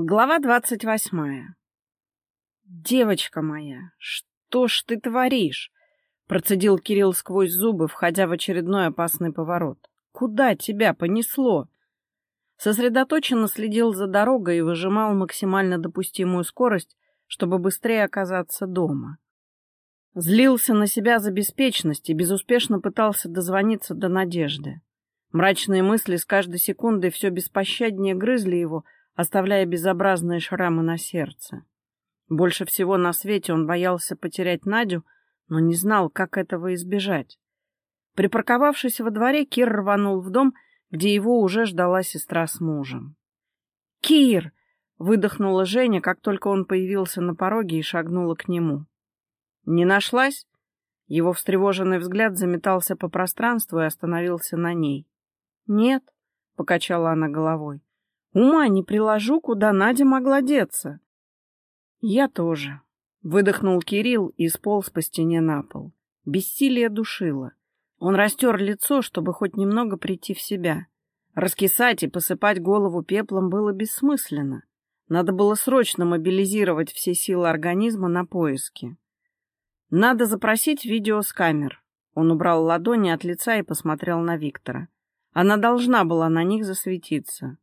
Глава двадцать восьмая. «Девочка моя, что ж ты творишь?» — процедил Кирилл сквозь зубы, входя в очередной опасный поворот. «Куда тебя понесло?» Сосредоточенно следил за дорогой и выжимал максимально допустимую скорость, чтобы быстрее оказаться дома. Злился на себя за беспечность и безуспешно пытался дозвониться до Надежды. Мрачные мысли с каждой секундой все беспощаднее грызли его — оставляя безобразные шрамы на сердце. Больше всего на свете он боялся потерять Надю, но не знал, как этого избежать. Припарковавшись во дворе, Кир рванул в дом, где его уже ждала сестра с мужем. «Кир!» — выдохнула Женя, как только он появился на пороге и шагнула к нему. «Не нашлась?» Его встревоженный взгляд заметался по пространству и остановился на ней. «Нет», — покачала она головой. Ума не приложу, куда Надя могла деться. Я тоже. Выдохнул Кирилл и сполз по стене на пол. Бессилие душило. Он растер лицо, чтобы хоть немного прийти в себя. Раскисать и посыпать голову пеплом было бессмысленно. Надо было срочно мобилизировать все силы организма на поиски. Надо запросить видео с камер. Он убрал ладони от лица и посмотрел на Виктора. Она должна была на них засветиться.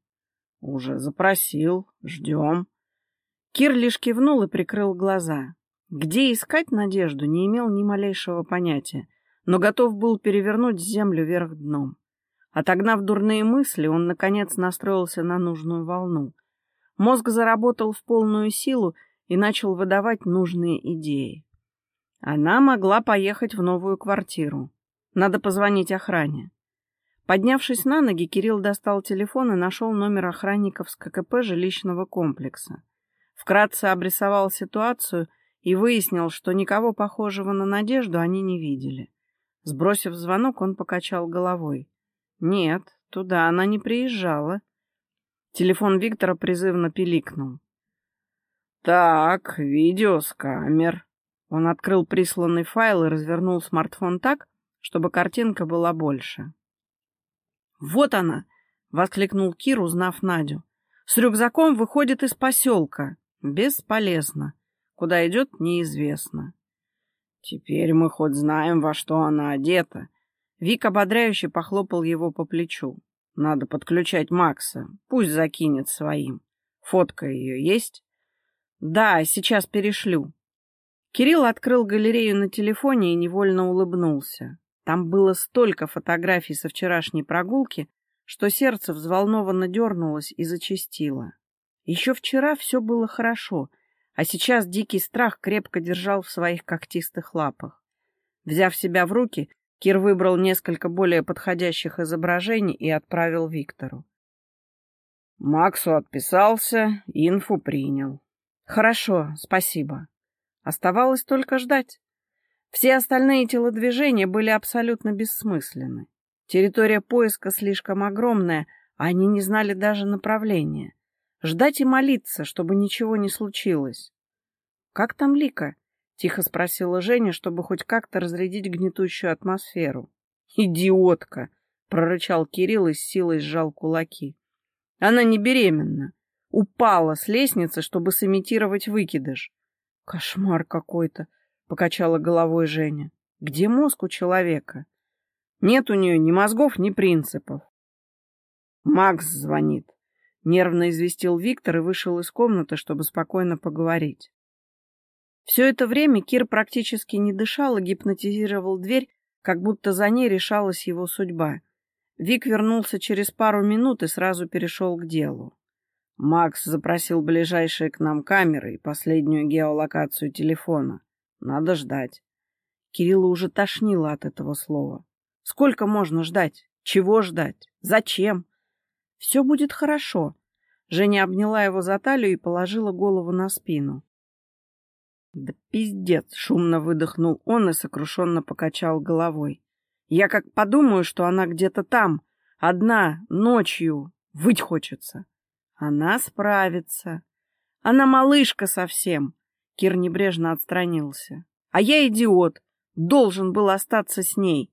«Уже запросил. Ждем». Кир лишь кивнул и прикрыл глаза. Где искать надежду, не имел ни малейшего понятия, но готов был перевернуть землю вверх дном. Отогнав дурные мысли, он, наконец, настроился на нужную волну. Мозг заработал в полную силу и начал выдавать нужные идеи. Она могла поехать в новую квартиру. Надо позвонить охране. Поднявшись на ноги, Кирилл достал телефон и нашел номер охранников с ККП жилищного комплекса. Вкратце обрисовал ситуацию и выяснил, что никого похожего на Надежду они не видели. Сбросив звонок, он покачал головой. «Нет, туда она не приезжала». Телефон Виктора призывно пиликнул. «Так, видео с камер». Он открыл присланный файл и развернул смартфон так, чтобы картинка была больше. «Вот она!» — воскликнул Кир, узнав Надю. «С рюкзаком выходит из поселка. Бесполезно. Куда идет, неизвестно». «Теперь мы хоть знаем, во что она одета». Вик ободряюще похлопал его по плечу. «Надо подключать Макса. Пусть закинет своим. Фотка ее есть?» «Да, сейчас перешлю». Кирилл открыл галерею на телефоне и невольно улыбнулся. Там было столько фотографий со вчерашней прогулки, что сердце взволнованно дернулось и зачастило. Еще вчера все было хорошо, а сейчас дикий страх крепко держал в своих когтистых лапах. Взяв себя в руки, Кир выбрал несколько более подходящих изображений и отправил Виктору. Максу отписался, инфу принял. Хорошо, спасибо. Оставалось только ждать. Все остальные телодвижения были абсолютно бессмысленны. Территория поиска слишком огромная, а они не знали даже направления. Ждать и молиться, чтобы ничего не случилось. «Как там Лика?» — тихо спросила Женя, чтобы хоть как-то разрядить гнетущую атмосферу. «Идиотка!» — прорычал Кирилл и с силой сжал кулаки. «Она не беременна. Упала с лестницы, чтобы сымитировать выкидыш. Кошмар какой-то!» — покачала головой Женя. «Где мозг у человека? Нет у нее ни мозгов, ни принципов». «Макс звонит», — нервно известил Виктор и вышел из комнаты, чтобы спокойно поговорить. Все это время Кир практически не дышал и гипнотизировал дверь, как будто за ней решалась его судьба. Вик вернулся через пару минут и сразу перешел к делу. Макс запросил ближайшие к нам камеры и последнюю геолокацию телефона. Надо ждать. Кирилла уже тошнило от этого слова. Сколько можно ждать? Чего ждать? Зачем? Все будет хорошо. Женя обняла его за талию и положила голову на спину. Да пиздец, шумно выдохнул он и сокрушенно покачал головой. Я как подумаю, что она где-то там, одна, ночью, выть хочется. Она справится. Она малышка совсем. Кир небрежно отстранился. А я идиот. Должен был остаться с ней.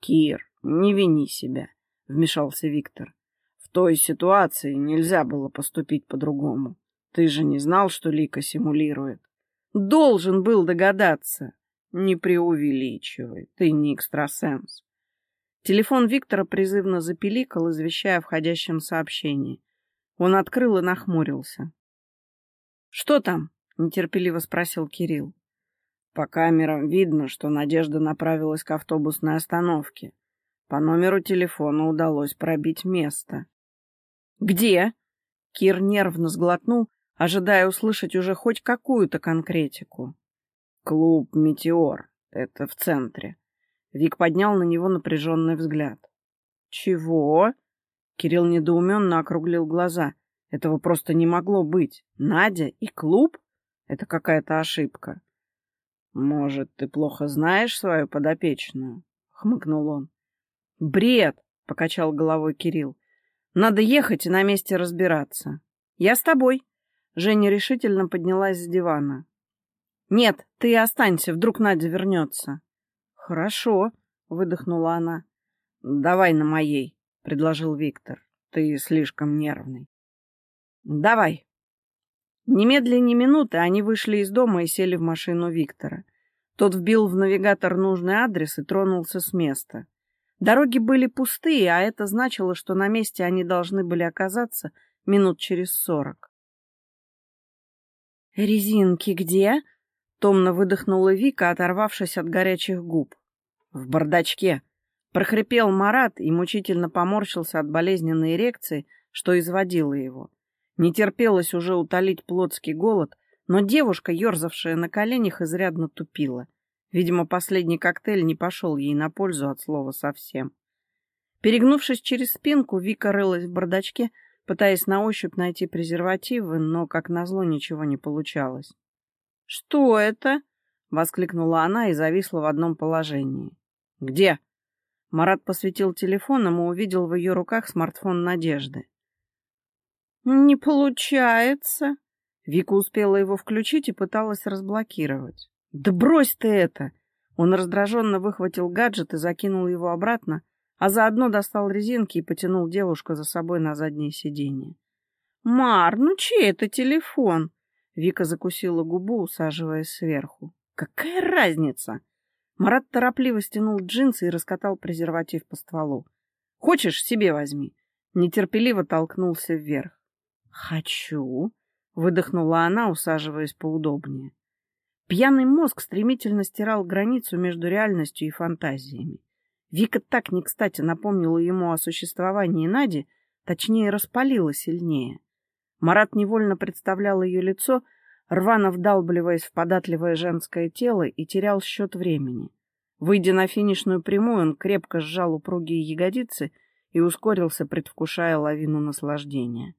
Кир, не вини себя, вмешался Виктор. В той ситуации нельзя было поступить по-другому. Ты же не знал, что Лика симулирует. Должен был догадаться. Не преувеличивай, ты не экстрасенс. Телефон Виктора призывно запеликал, извещая о входящем сообщении. Он открыл и нахмурился. — Что там? — нетерпеливо спросил Кирилл. По камерам видно, что Надежда направилась к автобусной остановке. По номеру телефона удалось пробить место. «Где?» Кир нервно сглотнул, ожидая услышать уже хоть какую-то конкретику. «Клуб «Метеор». Это в центре». Вик поднял на него напряженный взгляд. «Чего?» Кирилл недоуменно округлил глаза. «Этого просто не могло быть. Надя и клуб? Это какая-то ошибка». «Может, ты плохо знаешь свою подопечную?» — хмыкнул он. «Бред!» — покачал головой Кирилл. Надо ехать и на месте разбираться. Я с тобой. Женя решительно поднялась с дивана. Нет, ты останься, вдруг Надя вернется. Хорошо, выдохнула она. Давай на моей, предложил Виктор. Ты слишком нервный. Давай. Немедленно минуты они вышли из дома и сели в машину Виктора. Тот вбил в навигатор нужный адрес и тронулся с места. Дороги были пустые, а это значило, что на месте они должны были оказаться минут через сорок. «Резинки где?» — томно выдохнула Вика, оторвавшись от горячих губ. «В бардачке!» — прохрипел Марат и мучительно поморщился от болезненной эрекции, что изводило его. Не терпелось уже утолить плотский голод, но девушка, ерзавшая на коленях, изрядно тупила — Видимо, последний коктейль не пошел ей на пользу от слова совсем. Перегнувшись через спинку, Вика рылась в бардачке, пытаясь на ощупь найти презервативы, но, как назло, ничего не получалось. — Что это? — воскликнула она и зависла в одном положении. — Где? Марат посветил телефоном и увидел в ее руках смартфон Надежды. — Не получается. Вика успела его включить и пыталась разблокировать. «Да брось ты это!» Он раздраженно выхватил гаджет и закинул его обратно, а заодно достал резинки и потянул девушку за собой на заднее сиденье. «Мар, ну чей это телефон?» Вика закусила губу, усаживаясь сверху. «Какая разница?» Марат торопливо стянул джинсы и раскатал презерватив по стволу. «Хочешь, себе возьми!» Нетерпеливо толкнулся вверх. «Хочу!» — выдохнула она, усаживаясь поудобнее. Пьяный мозг стремительно стирал границу между реальностью и фантазиями. Вика так не кстати напомнила ему о существовании Нади, точнее распалила сильнее. Марат невольно представлял ее лицо, рвано вдалбливаясь в податливое женское тело и терял счет времени. Выйдя на финишную прямую, он крепко сжал упругие ягодицы и ускорился, предвкушая лавину наслаждения.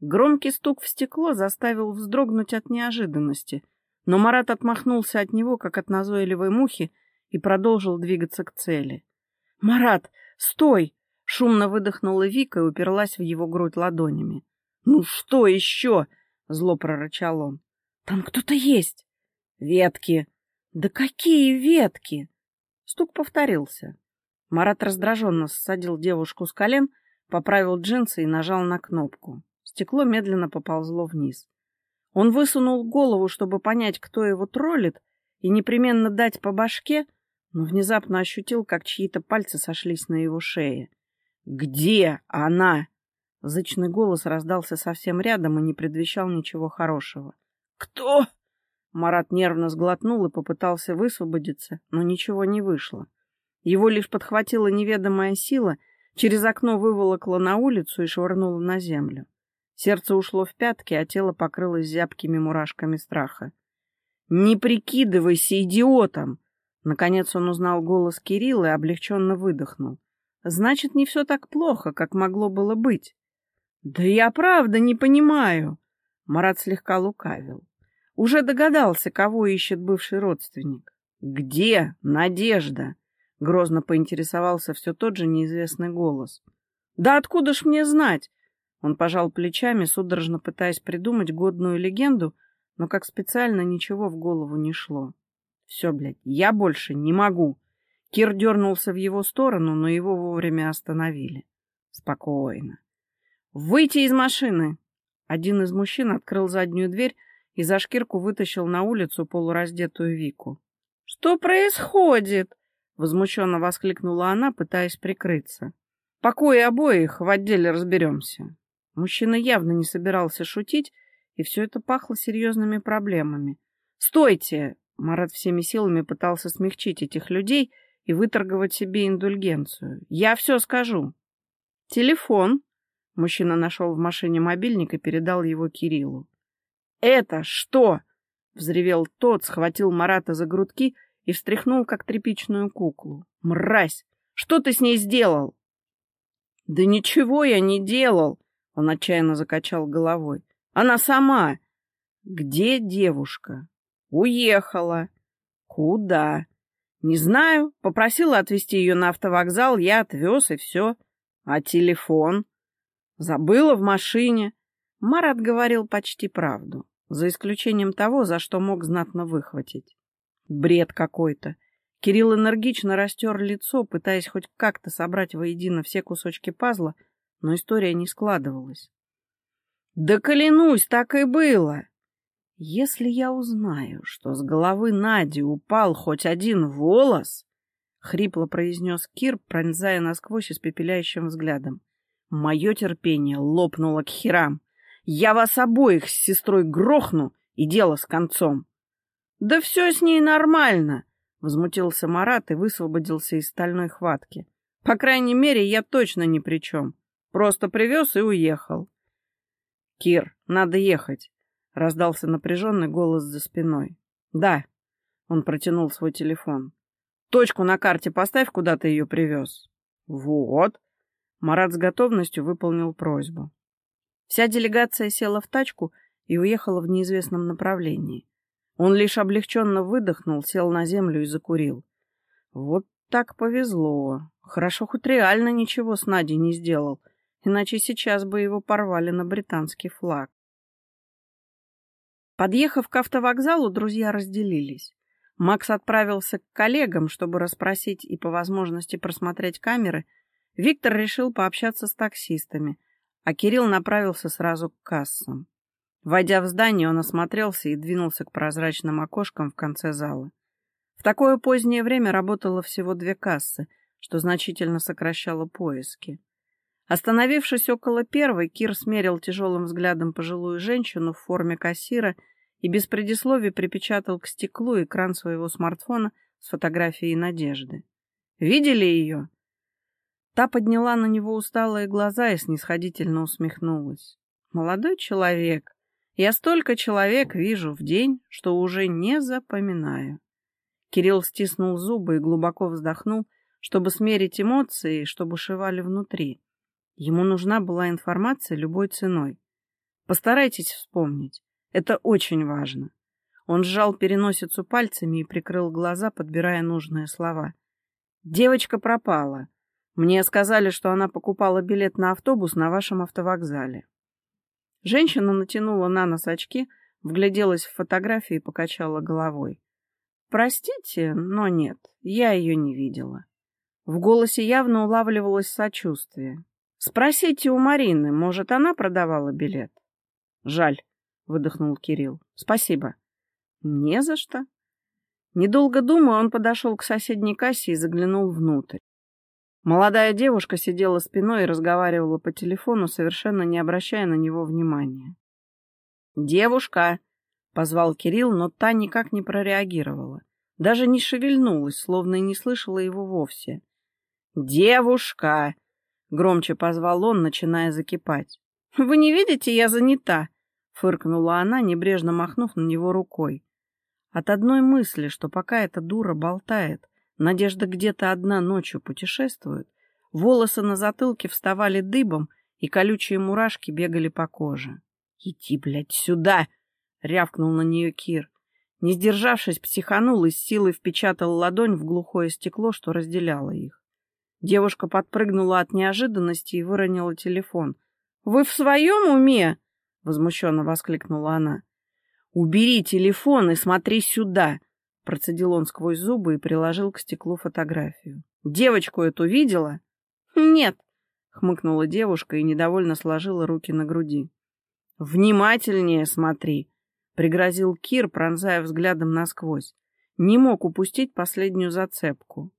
Громкий стук в стекло заставил вздрогнуть от неожиданности — но Марат отмахнулся от него, как от назойливой мухи, и продолжил двигаться к цели. «Марат, стой!» — шумно выдохнула Вика и уперлась в его грудь ладонями. «Ну что еще?» — зло прорычал он. «Там кто-то есть!» «Ветки!» «Да какие ветки?» Стук повторился. Марат раздраженно ссадил девушку с колен, поправил джинсы и нажал на кнопку. Стекло медленно поползло вниз. Он высунул голову, чтобы понять, кто его троллит, и непременно дать по башке, но внезапно ощутил, как чьи-то пальцы сошлись на его шее. «Где она?» Зычный голос раздался совсем рядом и не предвещал ничего хорошего. «Кто?» Марат нервно сглотнул и попытался высвободиться, но ничего не вышло. Его лишь подхватила неведомая сила, через окно выволокла на улицу и швырнула на землю. Сердце ушло в пятки, а тело покрылось зябкими мурашками страха. «Не прикидывайся идиотом!» Наконец он узнал голос Кирилла и облегченно выдохнул. «Значит, не все так плохо, как могло было быть». «Да я правда не понимаю!» Марат слегка лукавил. Уже догадался, кого ищет бывший родственник. «Где Надежда?» — грозно поинтересовался все тот же неизвестный голос. «Да откуда ж мне знать? Он пожал плечами, судорожно пытаясь придумать годную легенду, но как специально ничего в голову не шло. Все, блядь, я больше не могу. Кир дернулся в его сторону, но его вовремя остановили. Спокойно. Выйти из машины!» Один из мужчин открыл заднюю дверь и за шкирку вытащил на улицу полураздетую Вику. «Что происходит?» — возмущенно воскликнула она, пытаясь прикрыться. «Покои обоих в отделе разберемся». Мужчина явно не собирался шутить, и все это пахло серьезными проблемами. «Стойте!» — Марат всеми силами пытался смягчить этих людей и выторговать себе индульгенцию. «Я все скажу». «Телефон», Мужчина нашел в машине мобильник и передал его Кириллу. «Это что?» — взревел тот, схватил Марата за грудки и встряхнул, как тряпичную куклу. «Мразь! Что ты с ней сделал?» «Да ничего я не делал!» — он отчаянно закачал головой. «Она сама!» «Где девушка?» «Уехала». «Куда?» «Не знаю. Попросила отвезти ее на автовокзал, я отвез, и все. А телефон?» Забыла в машине. Марат говорил почти правду, за исключением того, за что мог знатно выхватить. Бред какой-то. Кирилл энергично растер лицо, пытаясь хоть как-то собрать воедино все кусочки пазла, но история не складывалась. «Да клянусь, так и было!» «Если я узнаю, что с головы Нади упал хоть один волос...» — хрипло произнес Кир, пронзая насквозь испепеляющим взглядом. Мое терпение лопнуло к херам. Я вас обоих с сестрой грохну, и дело с концом. — Да все с ней нормально, — возмутился Марат и высвободился из стальной хватки. — По крайней мере, я точно ни при чем. Просто привез и уехал. — Кир, надо ехать, — раздался напряженный голос за спиной. — Да, — он протянул свой телефон. — Точку на карте поставь, куда ты ее привез. — Вот, Марат с готовностью выполнил просьбу. Вся делегация села в тачку и уехала в неизвестном направлении. Он лишь облегченно выдохнул, сел на землю и закурил. Вот так повезло. Хорошо, хоть реально ничего с Надей не сделал, иначе сейчас бы его порвали на британский флаг. Подъехав к автовокзалу, друзья разделились. Макс отправился к коллегам, чтобы расспросить и по возможности просмотреть камеры — Виктор решил пообщаться с таксистами, а Кирилл направился сразу к кассам. Войдя в здание, он осмотрелся и двинулся к прозрачным окошкам в конце зала. В такое позднее время работало всего две кассы, что значительно сокращало поиски. Остановившись около первой, Кир смерил тяжелым взглядом пожилую женщину в форме кассира и без предисловий припечатал к стеклу экран своего смартфона с фотографией Надежды. «Видели ее?» Та подняла на него усталые глаза и снисходительно усмехнулась. «Молодой человек, я столько человек вижу в день, что уже не запоминаю». Кирилл стиснул зубы и глубоко вздохнул, чтобы смерить эмоции, чтобы шивали внутри. Ему нужна была информация любой ценой. Постарайтесь вспомнить. Это очень важно. Он сжал переносицу пальцами и прикрыл глаза, подбирая нужные слова. Девочка пропала. Мне сказали, что она покупала билет на автобус на вашем автовокзале. Женщина натянула на нос очки, вгляделась в фотографии и покачала головой. Простите, но нет, я ее не видела. В голосе явно улавливалось сочувствие. Спросите у Марины, может, она продавала билет? Жаль, выдохнул Кирилл. Спасибо. Не за что. Недолго думая, он подошел к соседней кассе и заглянул внутрь. Молодая девушка сидела спиной и разговаривала по телефону, совершенно не обращая на него внимания. «Девушка!» — позвал Кирилл, но та никак не прореагировала. Даже не шевельнулась, словно и не слышала его вовсе. «Девушка!» — громче позвал он, начиная закипать. «Вы не видите, я занята!» — фыркнула она, небрежно махнув на него рукой. От одной мысли, что пока эта дура болтает, Надежда где-то одна ночью путешествует. Волосы на затылке вставали дыбом, и колючие мурашки бегали по коже. — Иди, блядь, сюда! — рявкнул на нее Кир. Не сдержавшись, психанул и с силой впечатал ладонь в глухое стекло, что разделяло их. Девушка подпрыгнула от неожиданности и выронила телефон. — Вы в своем уме? — возмущенно воскликнула она. — Убери телефон и смотри сюда! Процедил он сквозь зубы и приложил к стеклу фотографию. «Девочку эту видела?» «Нет», — хмыкнула девушка и недовольно сложила руки на груди. «Внимательнее смотри!» — пригрозил Кир, пронзая взглядом насквозь. Не мог упустить последнюю зацепку.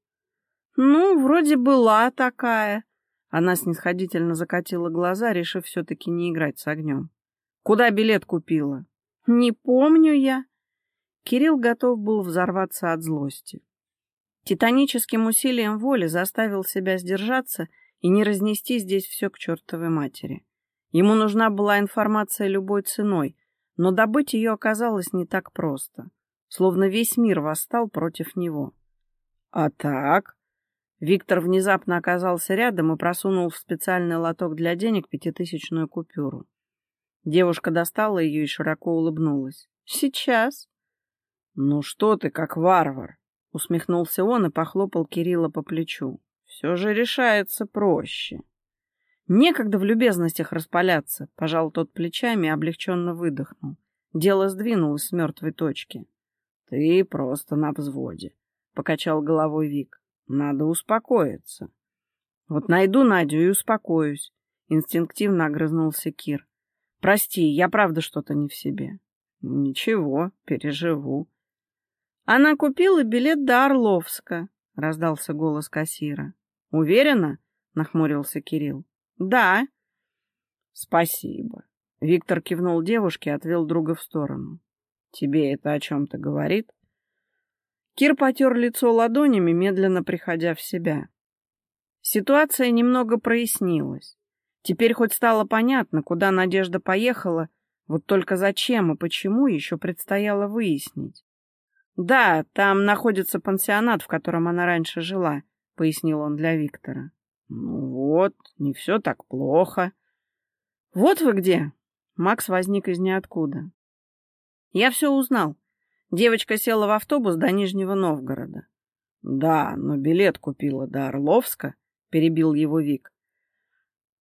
«Ну, вроде была такая». Она снисходительно закатила глаза, решив все-таки не играть с огнем. «Куда билет купила?» «Не помню я». Кирилл готов был взорваться от злости. Титаническим усилием воли заставил себя сдержаться и не разнести здесь все к чертовой матери. Ему нужна была информация любой ценой, но добыть ее оказалось не так просто, словно весь мир восстал против него. — А так? Виктор внезапно оказался рядом и просунул в специальный лоток для денег пятитысячную купюру. Девушка достала ее и широко улыбнулась. «Сейчас». «Ну что ты, как варвар!» — усмехнулся он и похлопал Кирилла по плечу. «Все же решается проще». «Некогда в любезностях распаляться», — пожал тот плечами и облегченно выдохнул. Дело сдвинулось с мертвой точки. «Ты просто на взводе», — покачал головой Вик. Надо успокоиться. Вот найду Надю и успокоюсь. Инстинктивно огрызнулся Кир. Прости, я правда что-то не в себе. Ничего, переживу. Она купила билет до Орловска, раздался голос кассира. Уверена? Нахмурился Кирилл. Да. Спасибо. Виктор кивнул девушке и отвел друга в сторону. Тебе это о чем-то говорит? Кир потер лицо ладонями, медленно приходя в себя. Ситуация немного прояснилась. Теперь хоть стало понятно, куда Надежда поехала, вот только зачем и почему еще предстояло выяснить. «Да, там находится пансионат, в котором она раньше жила», — пояснил он для Виктора. «Ну вот, не все так плохо». «Вот вы где!» — Макс возник из ниоткуда. «Я все узнал. Девочка села в автобус до Нижнего Новгорода. — Да, но билет купила до Орловска, — перебил его Вик.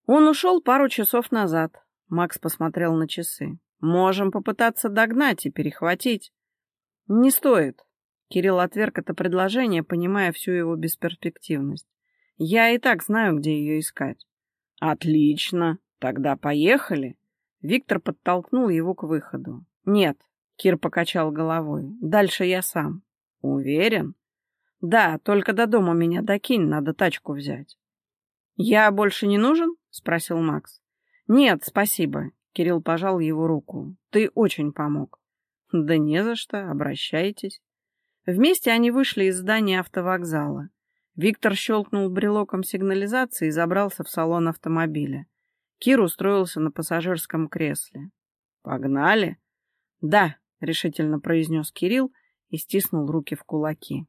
Он ушел пару часов назад. Макс посмотрел на часы. Можем попытаться догнать и перехватить. Не стоит. Кирилл отверг это предложение, понимая всю его бесперспективность. Я и так знаю, где ее искать. Отлично. Тогда поехали. Виктор подтолкнул его к выходу. Нет, Кир покачал головой. Дальше я сам. Уверен? Да, только до дома меня докинь, надо тачку взять. Я больше не нужен? Спросил Макс. Нет, спасибо. Кирилл пожал его руку. Ты очень помог. Да не за что, обращайтесь. Вместе они вышли из здания автовокзала. Виктор щелкнул брелоком сигнализации и забрался в салон автомобиля. Кир устроился на пассажирском кресле. «Погнали?» «Да», — решительно произнес Кирилл и стиснул руки в кулаки.